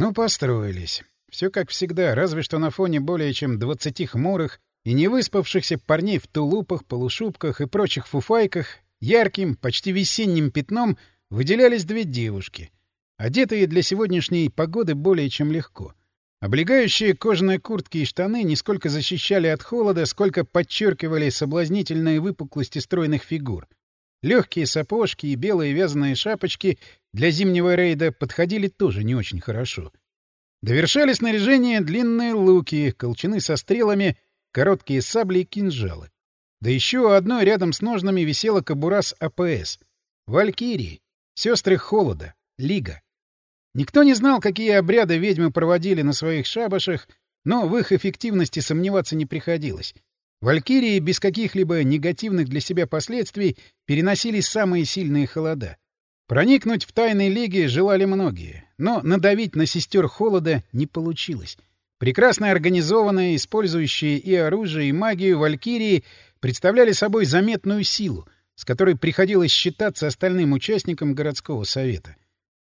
Ну, построились. Все как всегда, разве что на фоне более чем двадцати хмурых и невыспавшихся парней в тулупах, полушубках и прочих фуфайках ярким, почти весенним пятном выделялись две девушки, одетые для сегодняшней погоды более чем легко. Облегающие кожаные куртки и штаны не сколько защищали от холода, сколько подчеркивали соблазнительные выпуклости стройных фигур. Легкие сапожки и белые вязаные шапочки для зимнего рейда подходили тоже не очень хорошо. Довершали снаряжение длинные луки, колчаны со стрелами, короткие сабли и кинжалы. Да еще одной рядом с ножнами висела кобура с АПС. Валькирии, сестры Холода, Лига. Никто не знал, какие обряды ведьмы проводили на своих шабашах, но в их эффективности сомневаться не приходилось. Валькирии без каких-либо негативных для себя последствий переносили самые сильные холода. Проникнуть в тайные лиги желали многие, но надавить на сестер холода не получилось. Прекрасно организованные, использующие и оружие, и магию валькирии представляли собой заметную силу, с которой приходилось считаться остальным участникам городского совета —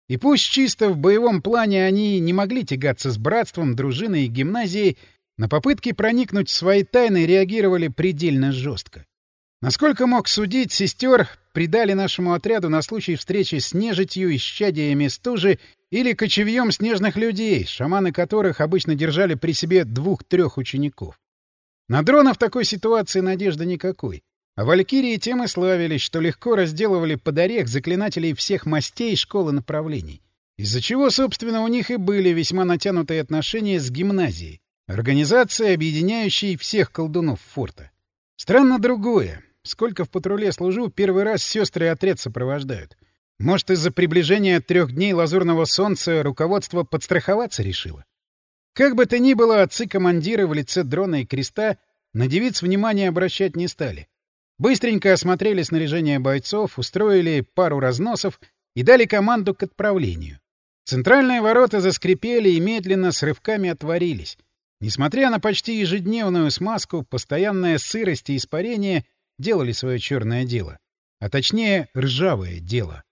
и пусть чисто в боевом плане они не могли тягаться с братством, дружиной и гимназией, на попытки проникнуть в свои тайны реагировали предельно жестко. Насколько мог судить, сестер придали нашему отряду на случай встречи с нежитью, исчадиями стужи или кочевьем снежных людей, шаманы которых обычно держали при себе двух-трех учеников. На дрона в такой ситуации надежды никакой. А валькирии тем и славились, что легко разделывали под орех заклинателей всех мастей школы направлений. Из-за чего, собственно, у них и были весьма натянутые отношения с гимназией, организацией, объединяющей всех колдунов форта. Странно другое. Сколько в патруле служу, первый раз сестры и отряд сопровождают. Может, из-за приближения трех дней лазурного солнца руководство подстраховаться решило? Как бы то ни было, отцы-командиры в лице дрона и креста на девиц внимания обращать не стали. Быстренько осмотрели снаряжение бойцов, устроили пару разносов и дали команду к отправлению. Центральные ворота заскрипели и медленно с рывками отворились. Несмотря на почти ежедневную смазку, постоянная сырость и испарение делали свое черное дело. А точнее, ржавое дело.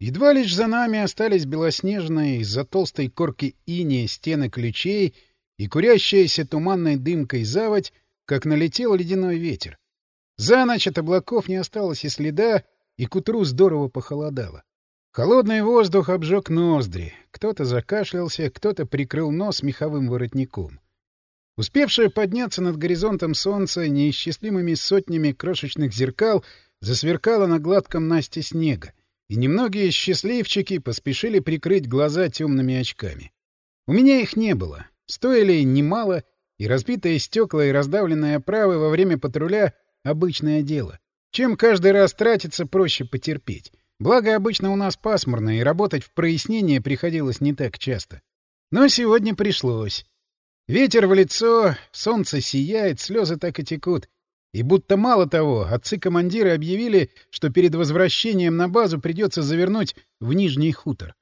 Едва лишь за нами остались белоснежные из-за толстой корки иния стены ключей и курящаяся туманной дымкой заводь, как налетел ледяной ветер. За ночь от облаков не осталось и следа, и к утру здорово похолодало. Холодный воздух обжег ноздри. Кто-то закашлялся, кто-то прикрыл нос меховым воротником. Успевшее подняться над горизонтом солнце неисчислимыми сотнями крошечных зеркал засверкало на гладком насте снега, и немногие счастливчики поспешили прикрыть глаза темными очками. У меня их не было. Стоили немало, и разбитые стекла и раздавленные оправы во время патруля Обычное дело. Чем каждый раз тратиться, проще потерпеть. Благо, обычно у нас пасмурно, и работать в прояснение приходилось не так часто. Но сегодня пришлось. Ветер в лицо, солнце сияет, слезы так и текут. И будто мало того, отцы-командиры объявили, что перед возвращением на базу придется завернуть в Нижний хутор.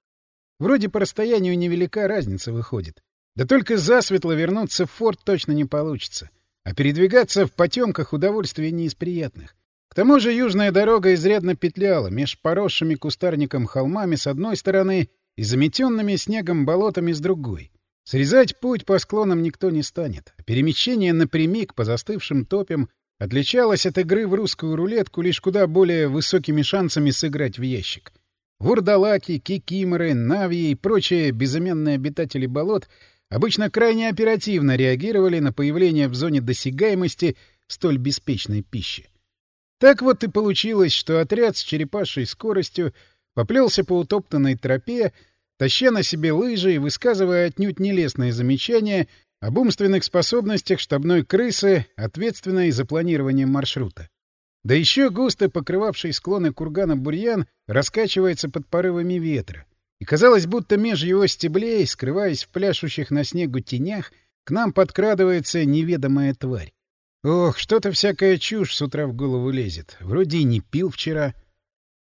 Вроде по расстоянию невелика разница выходит. Да только засветло вернуться в форт точно не получится. А передвигаться в потемках удовольствие не из приятных. К тому же южная дорога изрядно петляла меж поросшими кустарником холмами с одной стороны и заметенными снегом болотами с другой. Срезать путь по склонам никто не станет, перемещение напрямик по застывшим топям отличалось от игры в русскую рулетку лишь куда более высокими шансами сыграть в ящик. Вурдалаки, кикиморы, навьи и прочие безымянные обитатели болот — обычно крайне оперативно реагировали на появление в зоне досягаемости столь беспечной пищи. Так вот и получилось, что отряд с черепашей скоростью поплелся по утоптанной тропе, таща на себе лыжи и высказывая отнюдь нелестные замечания об умственных способностях штабной крысы, ответственной за планирование маршрута. Да еще густо покрывавший склоны кургана бурьян раскачивается под порывами ветра, и казалось, будто меж его стеблей, скрываясь в пляшущих на снегу тенях, к нам подкрадывается неведомая тварь. Ох, что-то всякая чушь с утра в голову лезет. Вроде и не пил вчера.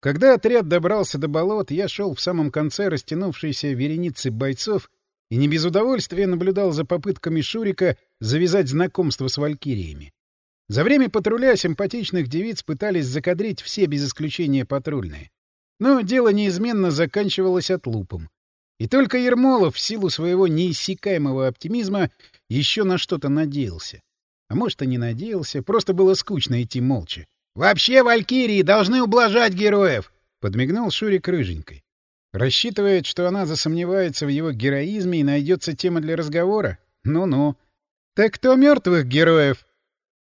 Когда отряд добрался до болот, я шел в самом конце растянувшейся вереницы бойцов и не без удовольствия наблюдал за попытками Шурика завязать знакомство с валькириями. За время патруля симпатичных девиц пытались закадрить все без исключения патрульные. Но дело неизменно заканчивалось отлупом. И только Ермолов в силу своего неиссякаемого оптимизма еще на что-то надеялся. А может, и не надеялся, просто было скучно идти молча. «Вообще валькирии должны ублажать героев!» — подмигнул Шурик рыженькой. Рассчитывает, что она засомневается в его героизме и найдется тема для разговора? Ну-ну. «Так кто мертвых героев?»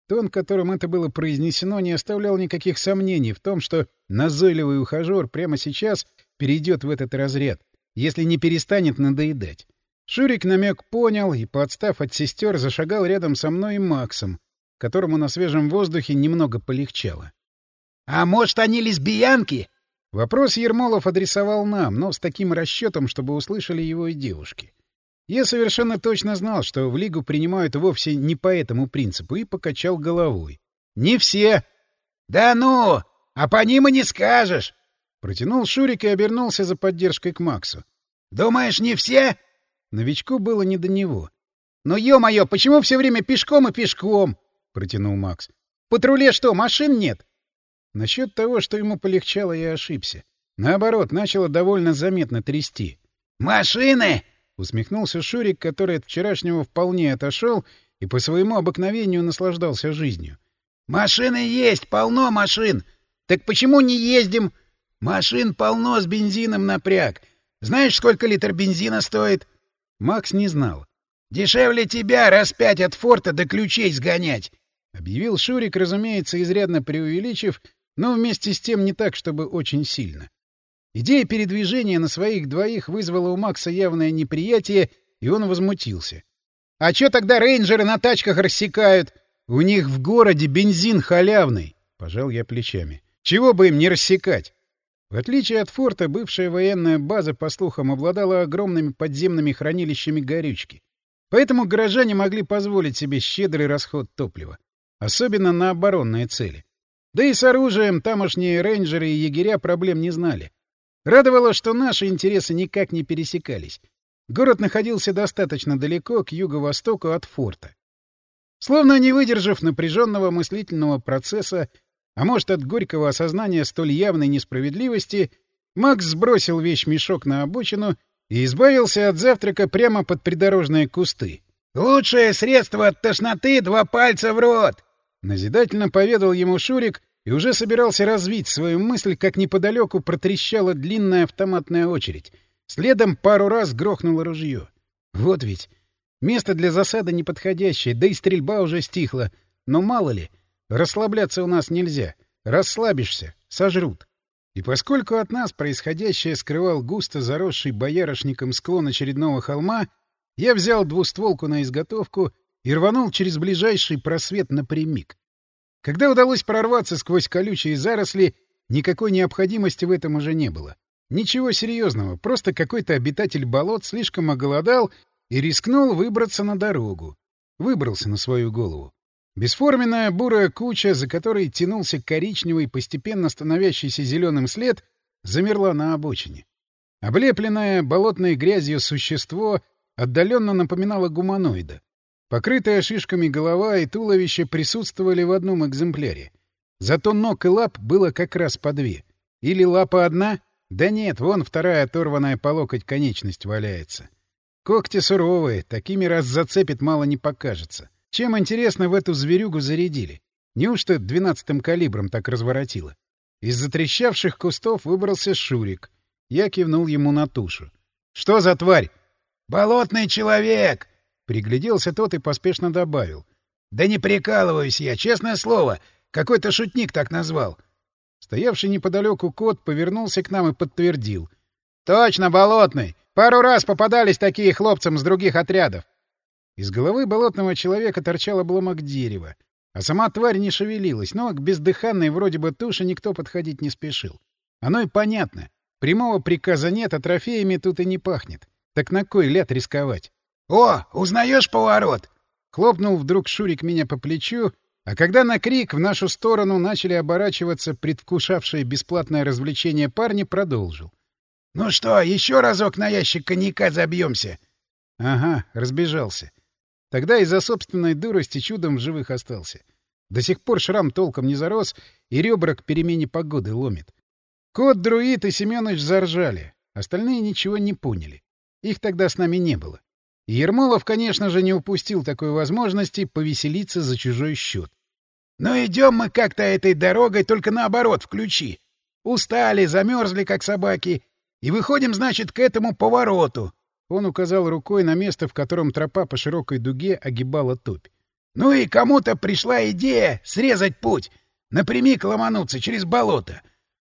Тон, которым это было произнесено, не оставлял никаких сомнений в том, что назойливый ухажер прямо сейчас перейдет в этот разряд, если не перестанет надоедать. Шурик намек понял и, подстав от сестер, зашагал рядом со мной и Максом, которому на свежем воздухе немного полегчало. «А может, они лесбиянки?» Вопрос Ермолов адресовал нам, но с таким расчетом, чтобы услышали его и девушки. Я совершенно точно знал, что в Лигу принимают вовсе не по этому принципу, и покачал головой. «Не все!» «Да ну! А по ним и не скажешь!» Протянул Шурик и обернулся за поддержкой к Максу. «Думаешь, не все?» Новичку было не до него. «Ну, ё-моё, почему все время пешком и пешком?» — протянул Макс. «В патруле что, машин нет?» Насчет того, что ему полегчало, я ошибся. Наоборот, начало довольно заметно трясти. «Машины!» — усмехнулся Шурик, который от вчерашнего вполне отошел и по своему обыкновению наслаждался жизнью. «Машины есть, полно машин! Так почему не ездим? Машин полно с бензином напряг. Знаешь, сколько литр бензина стоит?» Макс не знал. «Дешевле тебя раз пять от форта до ключей сгонять!» — объявил Шурик, разумеется, изрядно преувеличив, но вместе с тем не так, чтобы очень сильно. Идея передвижения на своих двоих вызвала у Макса явное неприятие, и он возмутился. — А чё тогда рейнджеры на тачках рассекают? У них в городе бензин халявный, — пожал я плечами. — Чего бы им не рассекать? В отличие от форта, бывшая военная база, по слухам, обладала огромными подземными хранилищами горючки. Поэтому горожане могли позволить себе щедрый расход топлива. Особенно на оборонные цели. Да и с оружием тамошние рейнджеры и егеря проблем не знали. Радовало, что наши интересы никак не пересекались. Город находился достаточно далеко, к юго-востоку от форта. Словно не выдержав напряженного мыслительного процесса, а может, от горького осознания столь явной несправедливости, Макс сбросил вещь-мешок на обочину и избавился от завтрака прямо под придорожные кусты. «Лучшее средство от тошноты — два пальца в рот!» Назидательно поведал ему Шурик, и уже собирался развить свою мысль, как неподалеку протрещала длинная автоматная очередь. Следом пару раз грохнуло ружье. Вот ведь. Место для засады неподходящее, да и стрельба уже стихла. Но мало ли, расслабляться у нас нельзя. Расслабишься — сожрут. И поскольку от нас происходящее скрывал густо заросший боярышником склон очередного холма, я взял двустволку на изготовку и рванул через ближайший просвет напрямик. Когда удалось прорваться сквозь колючие заросли, никакой необходимости в этом уже не было. Ничего серьезного, просто какой-то обитатель болот слишком оголодал и рискнул выбраться на дорогу. Выбрался на свою голову. Бесформенная бурая куча, за которой тянулся коричневый, постепенно становящийся зеленым след, замерла на обочине. Облепленное болотной грязью существо отдаленно напоминало гуманоида. Покрытая шишками голова и туловище присутствовали в одном экземпляре. Зато ног и лап было как раз по две. Или лапа одна? Да нет, вон вторая оторванная по локоть конечность валяется. Когти суровые, такими раз зацепит мало не покажется. Чем, интересно, в эту зверюгу зарядили? Неужто двенадцатым калибром так разворотило? Из затрещавших кустов выбрался Шурик. Я кивнул ему на тушу. — Что за тварь? — Болотный человек! Пригляделся тот и поспешно добавил. — Да не прикалываюсь я, честное слово. Какой-то шутник так назвал. Стоявший неподалеку кот повернулся к нам и подтвердил. — Точно, болотный! Пару раз попадались такие хлопцам с других отрядов. Из головы болотного человека торчал обломок дерева, а сама тварь не шевелилась, но к бездыханной вроде бы туше никто подходить не спешил. Оно и понятно. Прямого приказа нет, а трофеями тут и не пахнет. Так на кой ляд рисковать? «О, узнаешь поворот?» Хлопнул вдруг Шурик меня по плечу, а когда на крик в нашу сторону начали оборачиваться предвкушавшие бесплатное развлечение парни, продолжил. «Ну что, еще разок на ящик коньяка забьемся?» Ага, разбежался. Тогда из-за собственной дурости чудом в живых остался. До сих пор шрам толком не зарос, и ребра к перемене погоды ломит. Кот, Друид и Семёныч заржали. Остальные ничего не поняли. Их тогда с нами не было. Ермолов, конечно же, не упустил такой возможности повеселиться за чужой счет. «Но идем мы как-то этой дорогой, только наоборот, включи. Устали, замерзли, как собаки, и выходим, значит, к этому повороту». Он указал рукой на место, в котором тропа по широкой дуге огибала топь. «Ну и кому-то пришла идея срезать путь, напрямик ломануться через болото.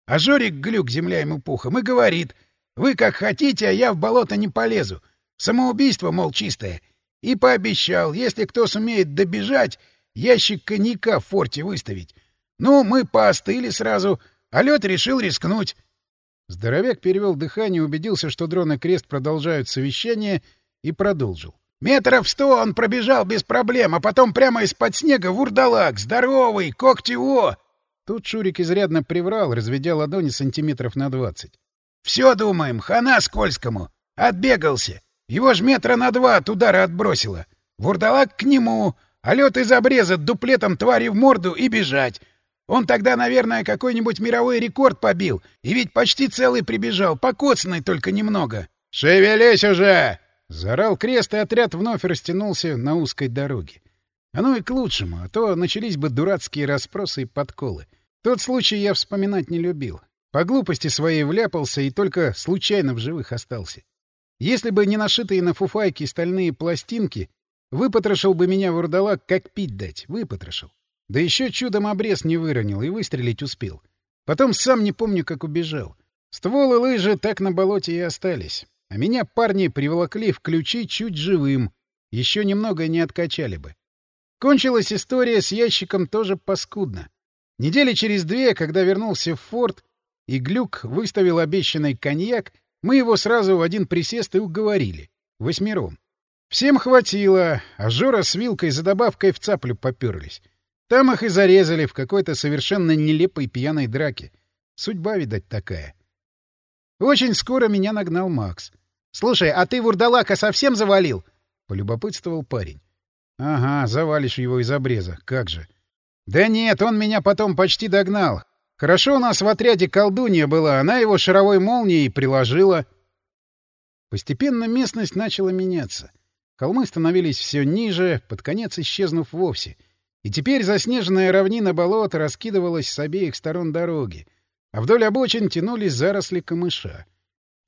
А Жорик Глюк, земля ему пухом, и говорит, «Вы как хотите, а я в болото не полезу. Самоубийство, мол, чистое». И пообещал, если кто сумеет добежать, ящик коньяка в форте выставить. Ну, мы поостыли сразу, а лед решил рискнуть. Здоровяк перевел дыхание, убедился, что дрон и крест продолжают совещание, и продолжил. Метров сто он пробежал без проблем, а потом прямо из-под снега вурдалак, здоровый, когтево. Тут Шурик изрядно приврал, разведя ладони сантиметров на двадцать. — Все, думаем, хана скользкому. Отбегался. Его ж метра на два от удара отбросило. Вурдалак к нему, а лед из обреза дуплетом твари в морду и бежать. Он тогда, наверное, какой-нибудь мировой рекорд побил, и ведь почти целый прибежал, покоцанный только немного. — Шевелись уже! — заорал крест, и отряд вновь растянулся на узкой дороге. Оно и к лучшему, а то начались бы дурацкие расспросы и подколы. Тот случай я вспоминать не любил. По глупости своей вляпался и только случайно в живых остался. Если бы не нашитые на фуфайке стальные пластинки, выпотрошил бы меня вурдалак, как пить дать, выпотрошил. Да еще чудом обрез не выронил и выстрелить успел. Потом сам не помню, как убежал. Стволы лыжи так на болоте и остались. А меня парни приволокли в ключи чуть живым. Еще немного не откачали бы. Кончилась история с ящиком тоже паскудно. Недели через две, когда вернулся в форт, и Глюк выставил обещанный коньяк, мы его сразу в один присест и уговорили. Восьмером. Всем хватило, а Жора с вилкой за добавкой в цаплю поперлись. Там их и зарезали в какой-то совершенно нелепой пьяной драке. Судьба, видать, такая. Очень скоро меня нагнал Макс. — Слушай, а ты вурдалака совсем завалил? — полюбопытствовал парень. — Ага, завалишь его из обреза. Как же. — Да нет, он меня потом почти догнал. Хорошо у нас в отряде колдунья была, она его шаровой молнией приложила. Постепенно местность начала меняться. Холмы становились все ниже, под конец исчезнув вовсе — и теперь заснеженная равнина болота раскидывалась с обеих сторон дороги, а вдоль обочин тянулись заросли камыша.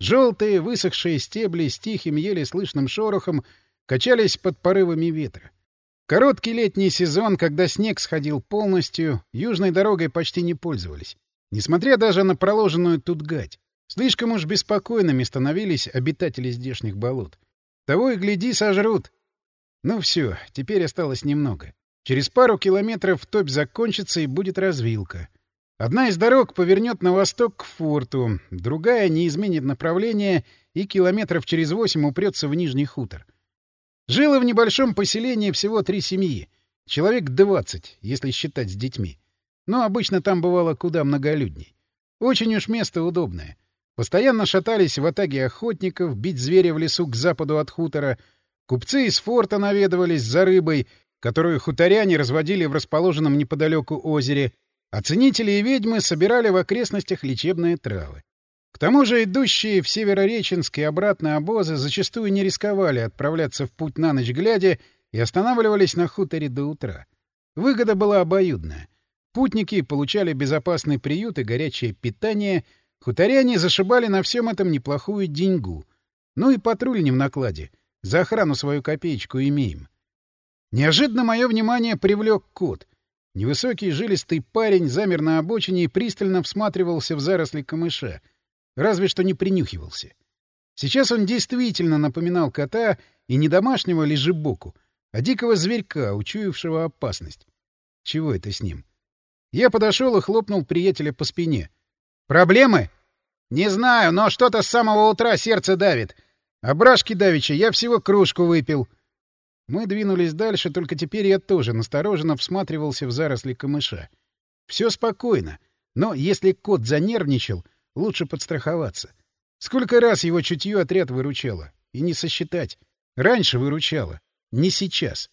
Желтые, высохшие стебли с тихим, еле слышным шорохом качались под порывами ветра. Короткий летний сезон, когда снег сходил полностью, южной дорогой почти не пользовались. Несмотря даже на проложенную тут гать. Слишком уж беспокойными становились обитатели здешних болот. Того и гляди, сожрут. Ну все, теперь осталось немного. Через пару километров топь закончится и будет развилка. Одна из дорог повернет на восток к форту, другая не изменит направление и километров через восемь упрется в Нижний хутор. Жило в небольшом поселении всего три семьи. Человек двадцать, если считать с детьми. Но обычно там бывало куда многолюдней. Очень уж место удобное. Постоянно шатались в атаге охотников, бить зверя в лесу к западу от хутора. Купцы из форта наведывались за рыбой — которую хуторяне разводили в расположенном неподалеку озере, а ценители и ведьмы собирали в окрестностях лечебные травы. К тому же идущие в Северореченск и обратно обозы зачастую не рисковали отправляться в путь на ночь глядя и останавливались на хуторе до утра. Выгода была обоюдная. Путники получали безопасный приют и горячее питание, хуторяне зашибали на всем этом неплохую деньгу. Ну и патруль не в накладе. За охрану свою копеечку имеем. Неожиданно мое внимание привлек кот. Невысокий жилистый парень замер на обочине и пристально всматривался в заросли камыша. Разве что не принюхивался. Сейчас он действительно напоминал кота и не домашнего лежебоку, а дикого зверька, учуявшего опасность. Чего это с ним? Я подошел и хлопнул приятеля по спине. «Проблемы?» «Не знаю, но что-то с самого утра сердце давит. А брашки давича я всего кружку выпил». Мы двинулись дальше, только теперь я тоже настороженно всматривался в заросли камыша. Все спокойно, но если кот занервничал, лучше подстраховаться. Сколько раз его чутье отряд выручало? И не сосчитать. Раньше выручало. Не сейчас.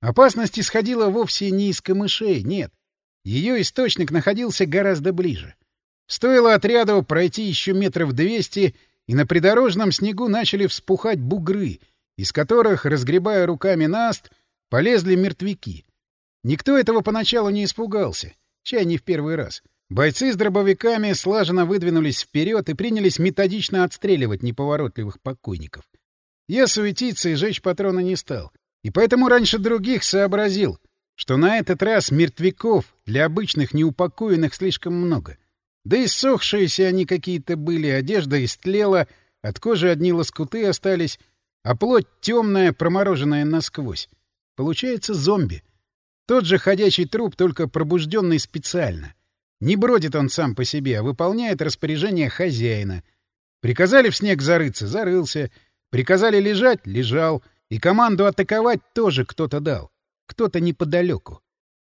Опасность исходила вовсе не из камышей, нет. Ее источник находился гораздо ближе. Стоило отряду пройти еще метров двести, и на придорожном снегу начали вспухать бугры, из которых, разгребая руками наст, полезли мертвяки. Никто этого поначалу не испугался, чай не в первый раз. Бойцы с дробовиками слаженно выдвинулись вперед и принялись методично отстреливать неповоротливых покойников. Я суетиться и жечь патроны не стал, и поэтому раньше других сообразил, что на этот раз мертвяков для обычных неупокоенных слишком много. Да и сохшиеся они какие-то были, одежда истлела, от кожи одни лоскуты остались, а плоть темная, промороженная насквозь. Получается зомби. Тот же ходячий труп, только пробужденный специально. Не бродит он сам по себе, а выполняет распоряжение хозяина. Приказали в снег зарыться — зарылся. Приказали лежать — лежал. И команду атаковать тоже кто-то дал кто-то неподалеку.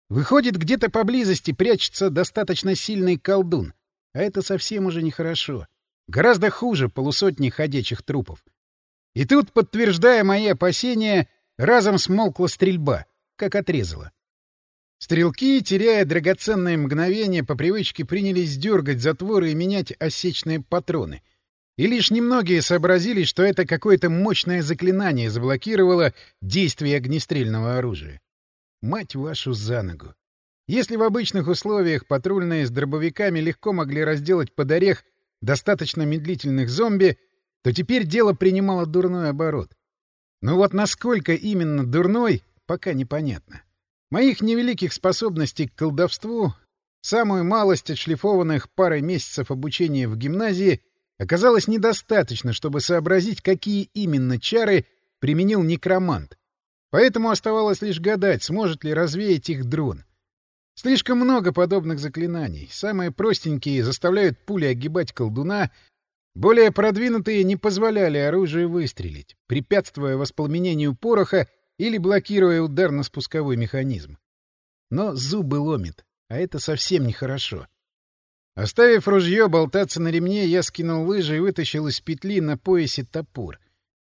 Выходит, где-то поблизости прячется достаточно сильный колдун. А это совсем уже нехорошо. Гораздо хуже полусотни ходячих трупов. И тут, подтверждая мои опасения, разом смолкла стрельба, как отрезала. Стрелки, теряя драгоценные мгновения, по привычке принялись дергать затворы и менять осечные патроны. И лишь немногие сообразили, что это какое-то мощное заклинание заблокировало действие огнестрельного оружия. Мать вашу за ногу! Если в обычных условиях патрульные с дробовиками легко могли разделать под орех достаточно медлительных зомби, то теперь дело принимало дурной оборот. Но вот насколько именно дурной, пока непонятно. Моих невеликих способностей к колдовству, самую малость отшлифованных парой месяцев обучения в гимназии, оказалось недостаточно, чтобы сообразить, какие именно чары применил некромант, Поэтому оставалось лишь гадать, сможет ли развеять их дрон. Слишком много подобных заклинаний. Самые простенькие заставляют пули огибать колдуна, более продвинутые не позволяли оружию выстрелить, препятствуя воспламенению пороха или блокируя удар на спусковой механизм. Но зубы ломит, а это совсем нехорошо. Оставив ружье болтаться на ремне, я скинул лыжи и вытащил из петли на поясе топор.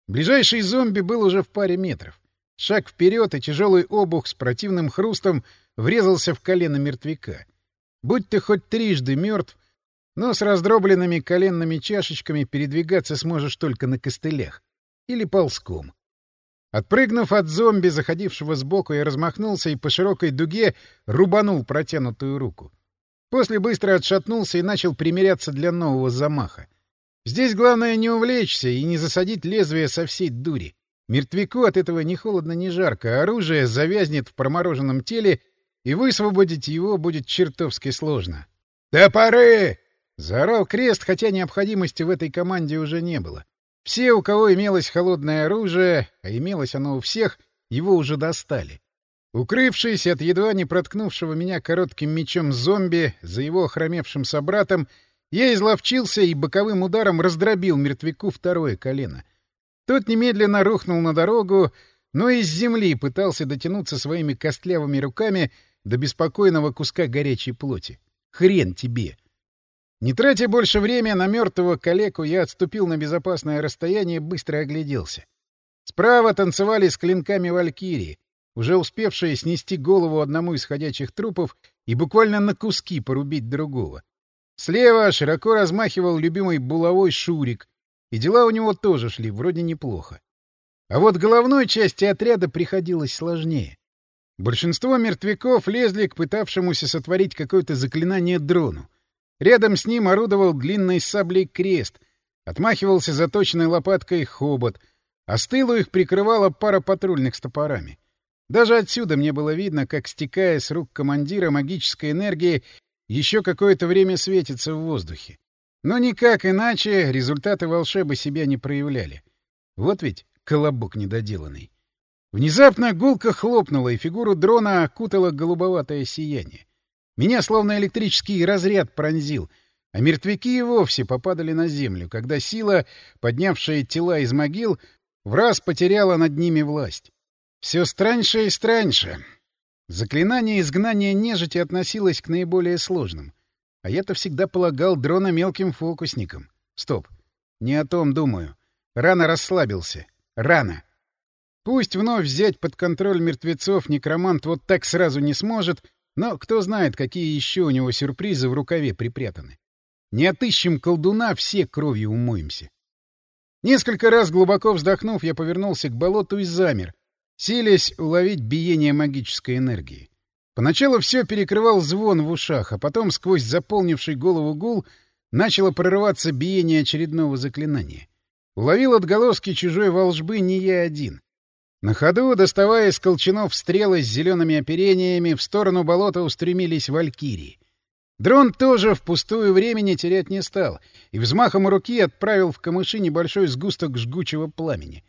Ближайший зомби был уже в паре метров. Шаг вперед, и тяжелый обух с противным хрустом врезался в колено мертвяка. Будь ты хоть трижды мертв, но с раздробленными коленными чашечками передвигаться сможешь только на костылях. Или ползком. Отпрыгнув от зомби, заходившего сбоку, я размахнулся и по широкой дуге рубанул протянутую руку. После быстро отшатнулся и начал примеряться для нового замаха. Здесь главное не увлечься и не засадить лезвие со всей дури. Мертвяку от этого ни холодно, ни жарко, оружие завязнет в промороженном теле, и высвободить его будет чертовски сложно. «Топоры!» — заорал Крест, хотя необходимости в этой команде уже не было. Все, у кого имелось холодное оружие, а имелось оно у всех, его уже достали. Укрывшись от едва не проткнувшего меня коротким мечом зомби за его охромевшим собратом, я изловчился и боковым ударом раздробил мертвяку второе колено — тот немедленно рухнул на дорогу, но из земли пытался дотянуться своими костлявыми руками до беспокойного куска горячей плоти. Хрен тебе! Не тратя больше времени на мертвого калеку, я отступил на безопасное расстояние и быстро огляделся. Справа танцевали с клинками валькирии, уже успевшие снести голову одному из ходячих трупов и буквально на куски порубить другого. Слева широко размахивал любимый булавой Шурик, и дела у него тоже шли вроде неплохо. А вот головной части отряда приходилось сложнее. Большинство мертвяков лезли к пытавшемуся сотворить какое-то заклинание дрону. Рядом с ним орудовал длинной саблей крест, отмахивался заточенной лопаткой хобот, а с тылу их прикрывала пара патрульных с топорами. Даже отсюда мне было видно, как, стекая с рук командира магической энергии, еще какое-то время светится в воздухе. Но никак иначе результаты волшебы себя не проявляли. Вот ведь колобок недоделанный. Внезапно гулко хлопнула, и фигуру дрона окутало голубоватое сияние. Меня словно электрический разряд пронзил, а мертвяки и вовсе попадали на землю, когда сила, поднявшая тела из могил, в раз потеряла над ними власть. Все страньше и страньше. Заклинание изгнания нежити относилось к наиболее сложным — а я-то всегда полагал дрона мелким фокусником. Стоп. Не о том думаю. Рано расслабился. Рано. Пусть вновь взять под контроль мертвецов некромант вот так сразу не сможет, но кто знает, какие еще у него сюрпризы в рукаве припрятаны. Не отыщем колдуна, все кровью умоемся. Несколько раз глубоко вздохнув, я повернулся к болоту и замер, силясь уловить биение магической энергии. Поначалу все перекрывал звон в ушах, а потом сквозь заполнивший голову гул начало прорываться биение очередного заклинания. Уловил отголоски чужой волжбы не я один. На ходу, доставая из колчанов стрелы с зелеными оперениями, в сторону болота устремились валькирии. Дрон тоже впустую времени терять не стал и взмахом руки отправил в камыши небольшой сгусток жгучего пламени.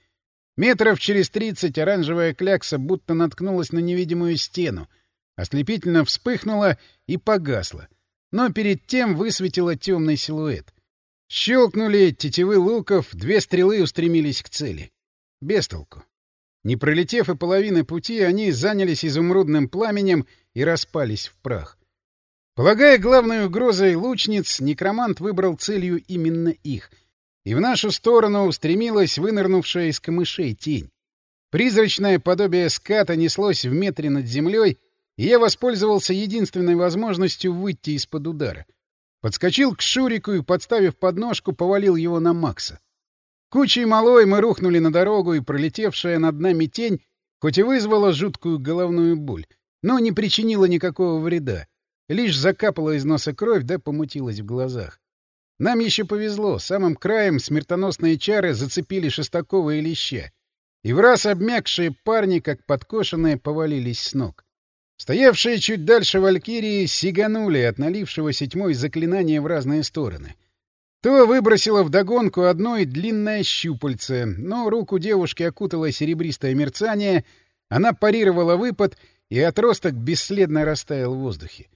Метров через тридцать оранжевая клякса будто наткнулась на невидимую стену, ослепительно вспыхнула и погасла, но перед тем высветила темный силуэт. Щелкнули тетивы луков, две стрелы устремились к цели. Без толку. Не пролетев и половины пути, они занялись изумрудным пламенем и распались в прах. Полагая главной угрозой лучниц, некромант выбрал целью именно их, и в нашу сторону устремилась вынырнувшая из камышей тень. Призрачное подобие ската неслось в метре над землей, и я воспользовался единственной возможностью выйти из-под удара. Подскочил к Шурику и, подставив подножку, повалил его на Макса. Кучей малой мы рухнули на дорогу, и пролетевшая над нами тень хоть и вызвала жуткую головную боль, но не причинила никакого вреда. Лишь закапала из носа кровь, да помутилась в глазах. Нам еще повезло. Самым краем смертоносные чары зацепили Шестакова и Леща. И в раз обмякшие парни, как подкошенные, повалились с ног. Стоявшие чуть дальше валькирии сиганули от налившегося тьмой заклинания в разные стороны. То выбросило вдогонку одной длинное щупальце, но руку девушки окутало серебристое мерцание, она парировала выпад, и отросток бесследно растаял в воздухе.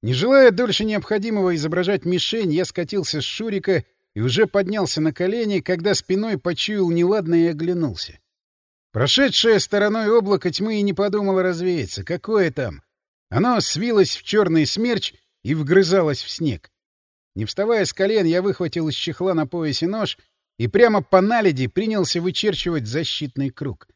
Не желая дольше необходимого изображать мишень, я скатился с Шурика и уже поднялся на колени, когда спиной почуял неладное и оглянулся. Прошедшее стороной облако тьмы и не подумало развеяться. Какое там? Оно свилось в черный смерч и вгрызалось в снег. Не вставая с колен, я выхватил из чехла на поясе нож и прямо по наледи принялся вычерчивать защитный круг.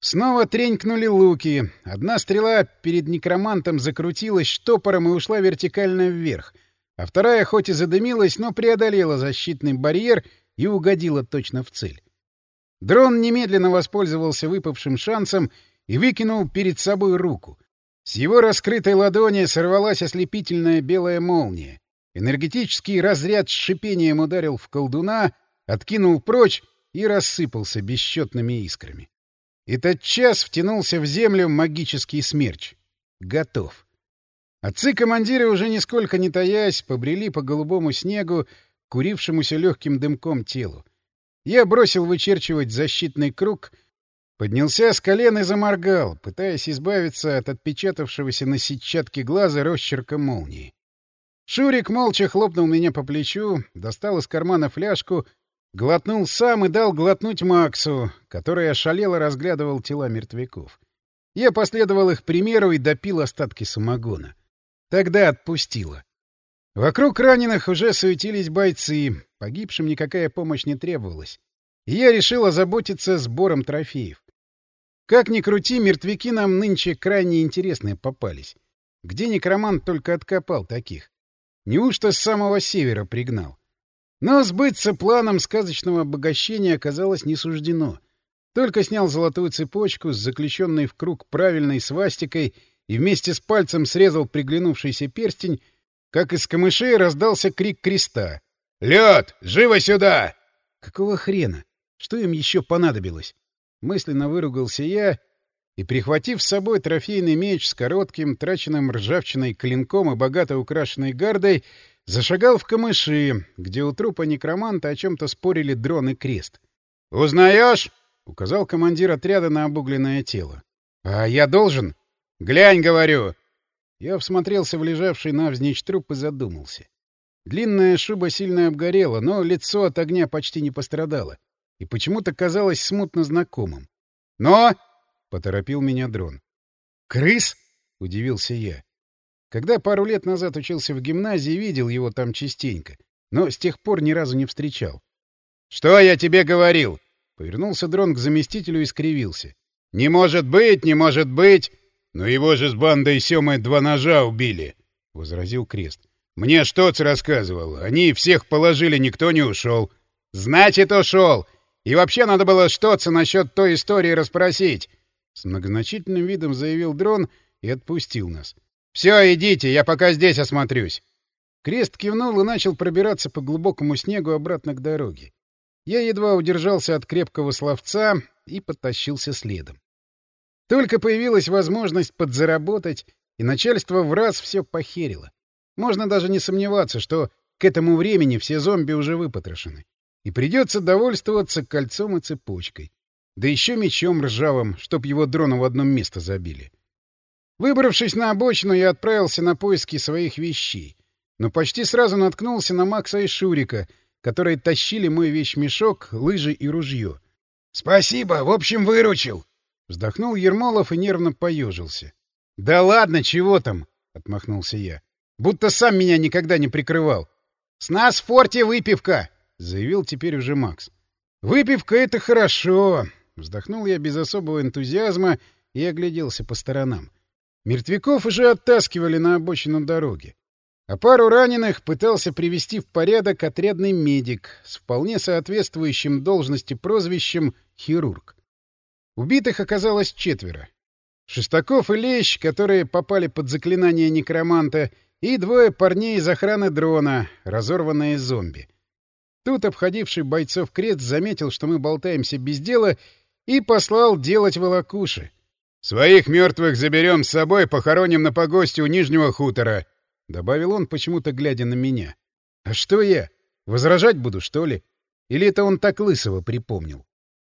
Снова тренькнули луки. Одна стрела перед некромантом закрутилась штопором и ушла вертикально вверх, а вторая хоть и задымилась, но преодолела защитный барьер и угодила точно в цель. Дрон немедленно воспользовался выпавшим шансом и выкинул перед собой руку. С его раскрытой ладони сорвалась ослепительная белая молния. Энергетический разряд с шипением ударил в колдуна, откинул прочь и рассыпался бесчетными искрами. И тотчас втянулся в землю магический смерч. Готов. Отцы-командиры, уже нисколько не таясь, побрели по голубому снегу, курившемуся легким дымком телу. Я бросил вычерчивать защитный круг, поднялся с колен и заморгал, пытаясь избавиться от отпечатавшегося на сетчатке глаза росчерка молнии. Шурик молча хлопнул меня по плечу, достал из кармана фляжку Глотнул сам и дал глотнуть Максу, который ошалело разглядывал тела мертвяков. Я последовал их примеру и допил остатки самогона. Тогда отпустило. Вокруг раненых уже суетились бойцы, погибшим никакая помощь не требовалась. И я решил озаботиться сбором трофеев. Как ни крути, мертвяки нам нынче крайне интересные попались. Где некромант только откопал таких? Неужто с самого севера пригнал? Но сбыться планом сказочного обогащения оказалось не суждено. Только снял золотую цепочку с заключенной в круг правильной свастикой и вместе с пальцем срезал приглянувшийся перстень, как из камышей раздался крик креста. «Лед! Живо сюда!» Какого хрена? Что им еще понадобилось? Мысленно выругался я и, прихватив с собой трофейный меч с коротким, траченным ржавчиной клинком и богато украшенной гардой, Зашагал в камыши, где у трупа некроманта о чем-то спорили дрон и крест. «Узнаешь?» — указал командир отряда на обугленное тело. «А я должен?» «Глянь, говорю!» Я всмотрелся в лежавший навзничь труп и задумался. Длинная шуба сильно обгорела, но лицо от огня почти не пострадало и почему-то казалось смутно знакомым. «Но!» — поторопил меня дрон. «Крыс?» — удивился я. Когда пару лет назад учился в гимназии, видел его там частенько, но с тех пор ни разу не встречал. — Что я тебе говорил? — повернулся дрон к заместителю и скривился. — Не может быть, не может быть! Но его же с бандой Семы два ножа убили, — возразил Крест. — Мне Штоц рассказывал. Они всех положили, никто не ушел. Значит, ушел. И вообще надо было что-то насчет той истории расспросить. С многозначительным видом заявил дрон и отпустил нас. Все, идите, я пока здесь осмотрюсь. Крест кивнул и начал пробираться по глубокому снегу обратно к дороге. Я едва удержался от крепкого словца и подтащился следом. Только появилась возможность подзаработать, и начальство в раз все похерило. Можно даже не сомневаться, что к этому времени все зомби уже выпотрошены. И придется довольствоваться кольцом и цепочкой. Да еще мечом ржавым, чтоб его дрону в одном место забили. Выбравшись на обочину, я отправился на поиски своих вещей. Но почти сразу наткнулся на Макса и Шурика, которые тащили мой вещмешок, лыжи и ружье. — Спасибо, в общем, выручил. Вздохнул Ермолов и нервно поежился. — Да ладно, чего там? — отмахнулся я. — Будто сам меня никогда не прикрывал. — С нас в форте выпивка! — заявил теперь уже Макс. — Выпивка — это хорошо! — вздохнул я без особого энтузиазма и огляделся по сторонам. Мертвяков уже оттаскивали на обочину дороги. А пару раненых пытался привести в порядок отрядный медик с вполне соответствующим должности прозвищем «хирург». Убитых оказалось четверо. Шестаков и Лещ, которые попали под заклинание некроманта, и двое парней из охраны дрона, разорванные зомби. Тут обходивший бойцов крест заметил, что мы болтаемся без дела, и послал делать волокуши. «Своих мертвых заберем с собой, похороним на погосте у Нижнего хутора», — добавил он, почему-то глядя на меня. «А что я? Возражать буду, что ли? Или это он так лысого припомнил?»